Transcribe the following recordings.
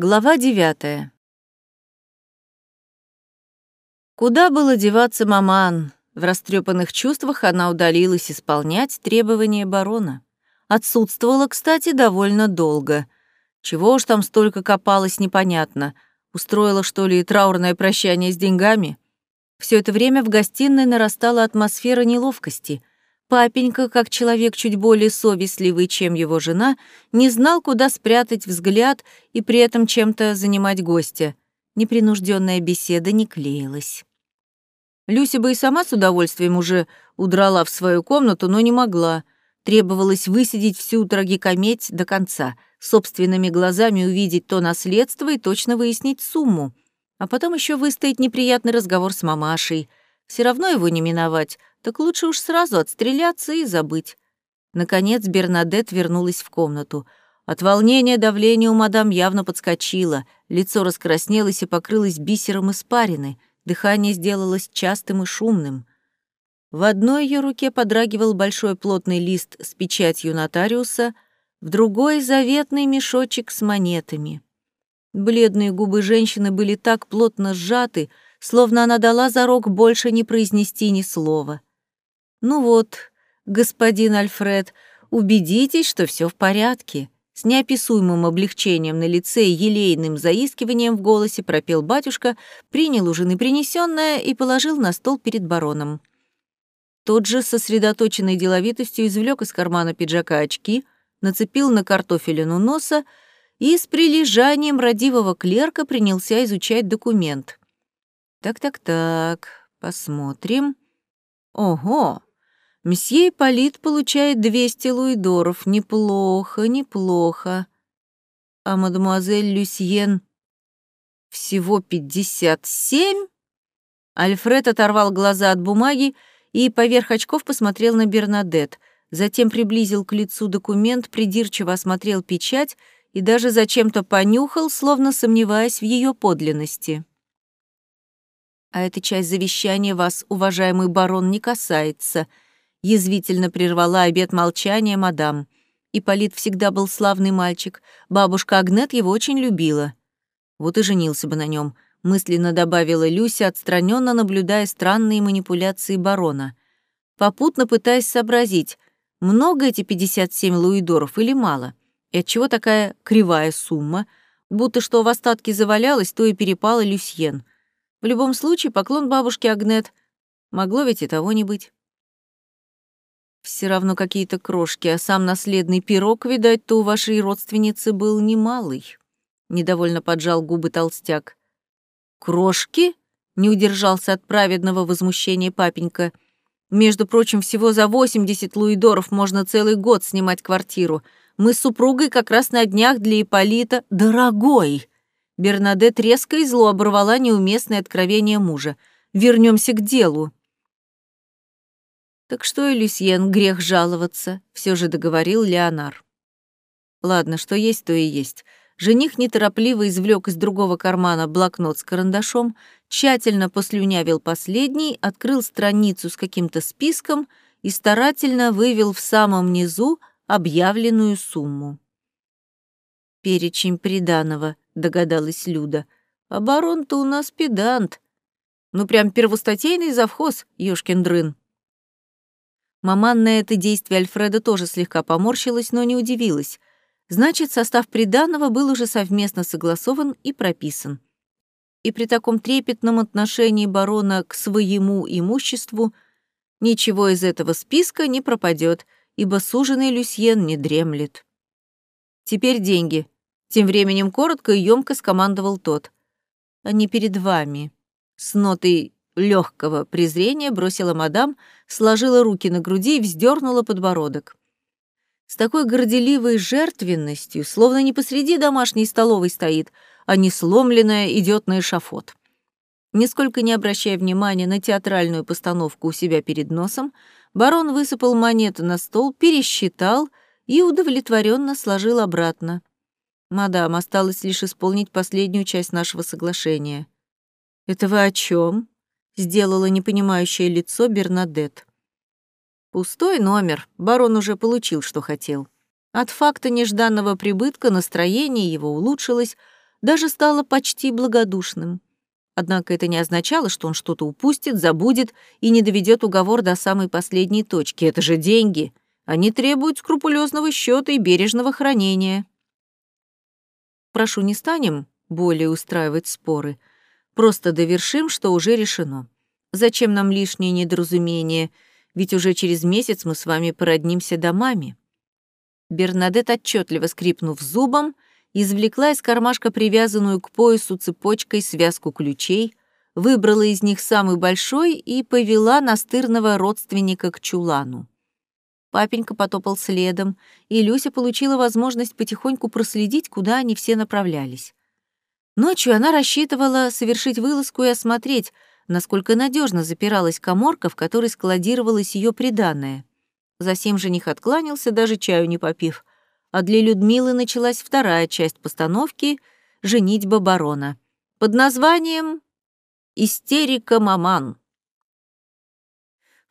Глава девятая. Куда было деваться маман? В растрепанных чувствах она удалилась исполнять требования барона. Отсутствовала, кстати, довольно долго. Чего уж там столько копалось, непонятно. Устроила, что ли, траурное прощание с деньгами? Все это время в гостиной нарастала атмосфера неловкости. Папенька, как человек чуть более совестливый, чем его жена, не знал, куда спрятать взгляд и при этом чем-то занимать гостя. Непринужденная беседа не клеилась. Люся бы и сама с удовольствием уже удрала в свою комнату, но не могла. Требовалось высидеть всю трагикометь до конца, собственными глазами увидеть то наследство и точно выяснить сумму. А потом еще выстоять неприятный разговор с мамашей. Все равно его не миновать, так лучше уж сразу отстреляться и забыть. Наконец Бернадет вернулась в комнату. От волнения давление у мадам явно подскочило, лицо раскраснелось и покрылось бисером испарины, дыхание сделалось частым и шумным. В одной ее руке подрагивал большой плотный лист с печатью нотариуса, в другой — заветный мешочек с монетами. Бледные губы женщины были так плотно сжаты, словно она дала зарок больше не произнести ни слова. «Ну вот, господин Альфред, убедитесь, что все в порядке». С неописуемым облегчением на лице и елейным заискиванием в голосе пропел батюшка, принял у жены принесенное и положил на стол перед бароном. Тот же сосредоточенной деловитостью извлек из кармана пиджака очки, нацепил на картофелину носа и с прилежанием родивого клерка принялся изучать документ. «Так-так-так, посмотрим. Ого, Месье Ипполит получает 200 луидоров. Неплохо, неплохо. А мадемуазель Люсьен всего 57? Альфред оторвал глаза от бумаги и поверх очков посмотрел на Бернадет, затем приблизил к лицу документ, придирчиво осмотрел печать и даже зачем-то понюхал, словно сомневаясь в ее подлинности. «А эта часть завещания вас, уважаемый барон, не касается», язвительно прервала обед молчания мадам. Ипполит всегда был славный мальчик, бабушка Агнет его очень любила. Вот и женился бы на нем, мысленно добавила Люся, отстраненно наблюдая странные манипуляции барона. Попутно пытаясь сообразить, много эти 57 луидоров или мало? И отчего такая кривая сумма? Будто что в остатке завалялось, то и перепало Люсьен. В любом случае, поклон бабушке Агнет. Могло ведь и того не быть. Все равно какие-то крошки, а сам наследный пирог, видать-то у вашей родственницы был немалый. Недовольно поджал губы толстяк. Крошки? Не удержался от праведного возмущения папенька. Между прочим, всего за 80 луидоров можно целый год снимать квартиру. Мы с супругой как раз на днях для Иполита. Дорогой! Бернадет резко и зло оборвала неуместное откровение мужа. Вернемся к делу. «Так что Люсьен, грех жаловаться», — все же договорил Леонар. «Ладно, что есть, то и есть». Жених неторопливо извлек из другого кармана блокнот с карандашом, тщательно послюнявил последний, открыл страницу с каким-то списком и старательно вывел в самом низу объявленную сумму. «Перечень приданого», — догадалась Люда. «А барон-то у нас педант. Ну, прям первостатейный завхоз, ёшкин дрын». Маман на это действие Альфреда тоже слегка поморщилась, но не удивилась. Значит, состав приданого был уже совместно согласован и прописан. И при таком трепетном отношении барона к своему имуществу ничего из этого списка не пропадет, ибо суженый Люсьен не дремлет. «Теперь деньги», — тем временем коротко и ёмко скомандовал тот. «Они перед вами», — с нотой легкого презрения бросила мадам, сложила руки на груди и вздернула подбородок. С такой горделивой жертвенностью, словно не посреди домашней столовой стоит, а не сломленная идет на эшафот. Нисколько не обращая внимания на театральную постановку у себя перед носом, барон высыпал монету на стол, пересчитал и удовлетворенно сложил обратно. «Мадам, осталось лишь исполнить последнюю часть нашего соглашения». «Это вы о чем? сделала непонимающее лицо Бернадет. Пустой номер, барон уже получил, что хотел. От факта нежданного прибытка настроение его улучшилось, даже стало почти благодушным. Однако это не означало, что он что-то упустит, забудет и не доведет уговор до самой последней точки. Это же деньги. Они требуют скрупулезного счета и бережного хранения. Прошу, не станем более устраивать споры. Просто довершим, что уже решено. Зачем нам лишнее недоразумение? Ведь уже через месяц мы с вами породнимся домами. Бернадет, отчетливо скрипнув зубом, извлекла из кармашка привязанную к поясу цепочкой связку ключей, выбрала из них самый большой и повела настырного родственника к чулану. Папенька потопал следом, и Люся получила возможность потихоньку проследить, куда они все направлялись. Ночью она рассчитывала совершить вылазку и осмотреть, насколько надежно запиралась коморка, в которой складировалось ее приданное. Засим жених откланялся, даже чаю не попив. А для Людмилы началась вторая часть постановки «Женитьба барона» под названием «Истерика маман».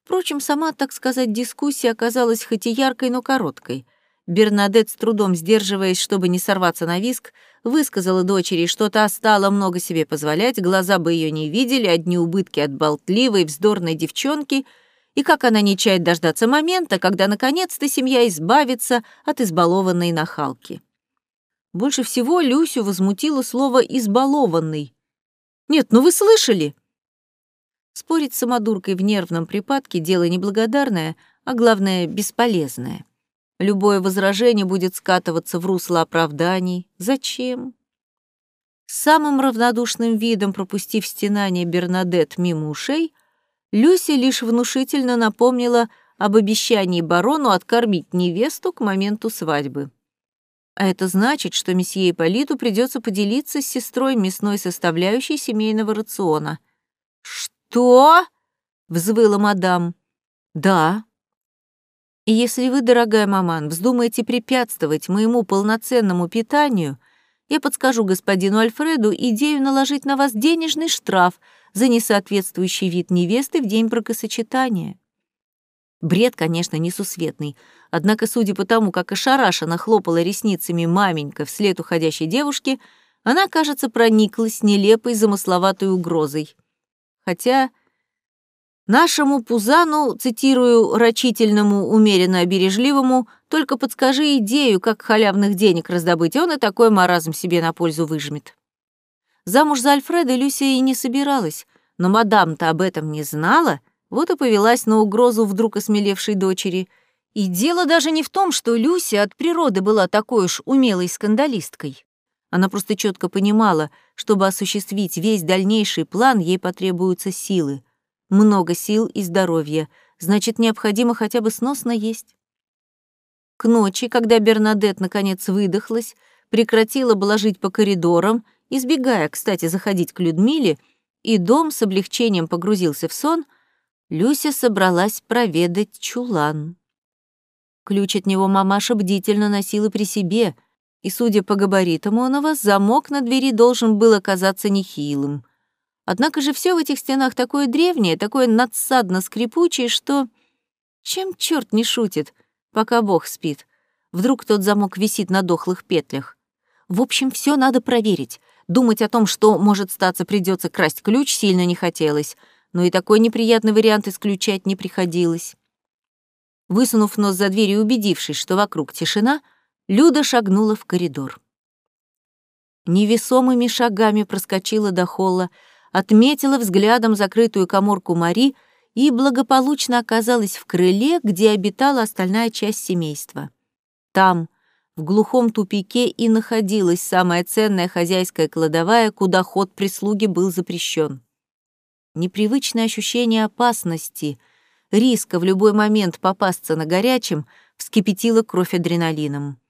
Впрочем, сама, так сказать, дискуссия оказалась хоть и яркой, но короткой. Бернадет, с трудом сдерживаясь, чтобы не сорваться на виск, высказала дочери, что та стала много себе позволять, глаза бы ее не видели, одни убытки от болтливой, вздорной девчонки — и как она не чает дождаться момента, когда наконец-то семья избавится от избалованной нахалки. Больше всего Люсю возмутило слово «избалованный». «Нет, ну вы слышали?» Спорить с самодуркой в нервном припадке — дело неблагодарное, а главное — бесполезное. Любое возражение будет скатываться в русло оправданий. Зачем? С самым равнодушным видом пропустив стенание Бернадет мимо ушей, Люси лишь внушительно напомнила об обещании барону откормить невесту к моменту свадьбы. А это значит, что месье Ипполиту придется поделиться с сестрой мясной составляющей семейного рациона. «Что?» — взвыла мадам. «Да». И если вы, дорогая маман, вздумаете препятствовать моему полноценному питанию, я подскажу господину Альфреду идею наложить на вас денежный штраф — за несоответствующий вид невесты в день бракосочетания. Бред, конечно, несусветный, однако, судя по тому, как ошарашенно хлопала ресницами маменька вслед уходящей девушки, она, кажется, прониклась нелепой замысловатой угрозой. Хотя нашему Пузану, цитирую, рачительному, умеренно обережливому, только подскажи идею, как халявных денег раздобыть, он и такой маразм себе на пользу выжмет. Замуж за Альфреда Люсия и не собиралась, но мадам-то об этом не знала, вот и повелась на угрозу вдруг осмелевшей дочери. И дело даже не в том, что Люся от природы была такой уж умелой скандалисткой. Она просто четко понимала, чтобы осуществить весь дальнейший план, ей потребуются силы. Много сил и здоровья, значит, необходимо хотя бы сносно есть. К ночи, когда Бернадет наконец выдохлась, прекратила блажить по коридорам избегая, кстати, заходить к Людмиле, и дом с облегчением погрузился в сон, Люся собралась проведать чулан. Ключ от него мамаша бдительно носила при себе, и, судя по габаритам Онова, замок на двери должен был оказаться нехилым. Однако же все в этих стенах такое древнее, такое надсадно скрипучее, что... Чем черт не шутит, пока Бог спит? Вдруг тот замок висит на дохлых петлях. В общем, все надо проверить. Думать о том, что, может статься, придется красть ключ, сильно не хотелось, но и такой неприятный вариант исключать не приходилось. Высунув нос за дверь и убедившись, что вокруг тишина, Люда шагнула в коридор. Невесомыми шагами проскочила до холла, отметила взглядом закрытую коморку Мари и благополучно оказалась в крыле, где обитала остальная часть семейства. Там, в глухом тупике и находилась самая ценная хозяйская кладовая, куда ход прислуги был запрещен. Непривычное ощущение опасности, риска в любой момент попасться на горячем, вскипятило кровь адреналином.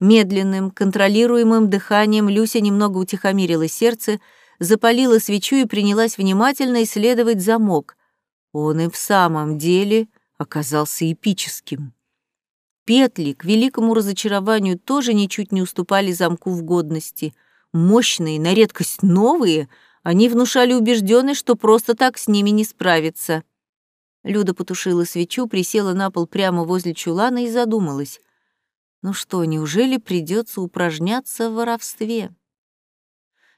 Медленным, контролируемым дыханием Люся немного утихомирила сердце, запалила свечу и принялась внимательно исследовать замок. Он и в самом деле оказался эпическим. Петли, к великому разочарованию, тоже ничуть не уступали замку в годности. Мощные, на редкость новые, они внушали убежденность, что просто так с ними не справиться. Люда потушила свечу, присела на пол прямо возле чулана и задумалась. Ну что, неужели придется упражняться в воровстве?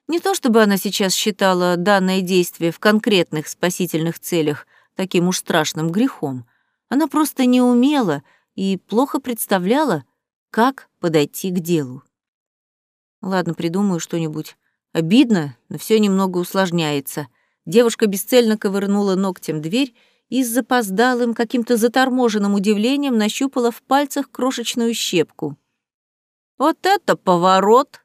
Не то чтобы она сейчас считала данное действие в конкретных спасительных целях таким уж страшным грехом. Она просто не умела и плохо представляла, как подойти к делу. Ладно, придумаю что-нибудь. Обидно, но все немного усложняется. Девушка бесцельно ковырнула ногтем дверь и с запоздалым, каким-то заторможенным удивлением нащупала в пальцах крошечную щепку. «Вот это поворот!»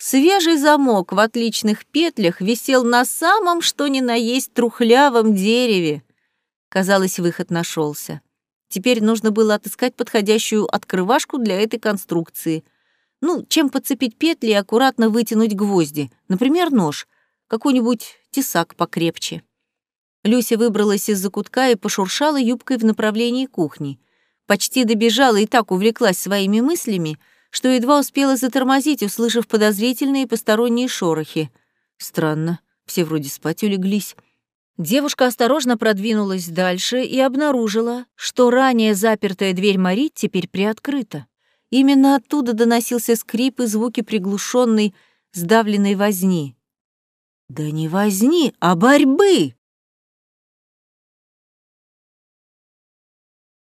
Свежий замок в отличных петлях висел на самом что ни на есть трухлявом дереве. Казалось, выход нашелся. Теперь нужно было отыскать подходящую открывашку для этой конструкции. Ну, чем подцепить петли и аккуратно вытянуть гвозди. Например, нож. Какой-нибудь тесак покрепче. Люся выбралась из-за кутка и пошуршала юбкой в направлении кухни. Почти добежала и так увлеклась своими мыслями, что едва успела затормозить, услышав подозрительные посторонние шорохи. Странно, все вроде спать улеглись. Девушка осторожно продвинулась дальше и обнаружила, что ранее запертая дверь Мари теперь приоткрыта. Именно оттуда доносился скрип и звуки приглушенной, сдавленной возни. «Да не возни, а борьбы!»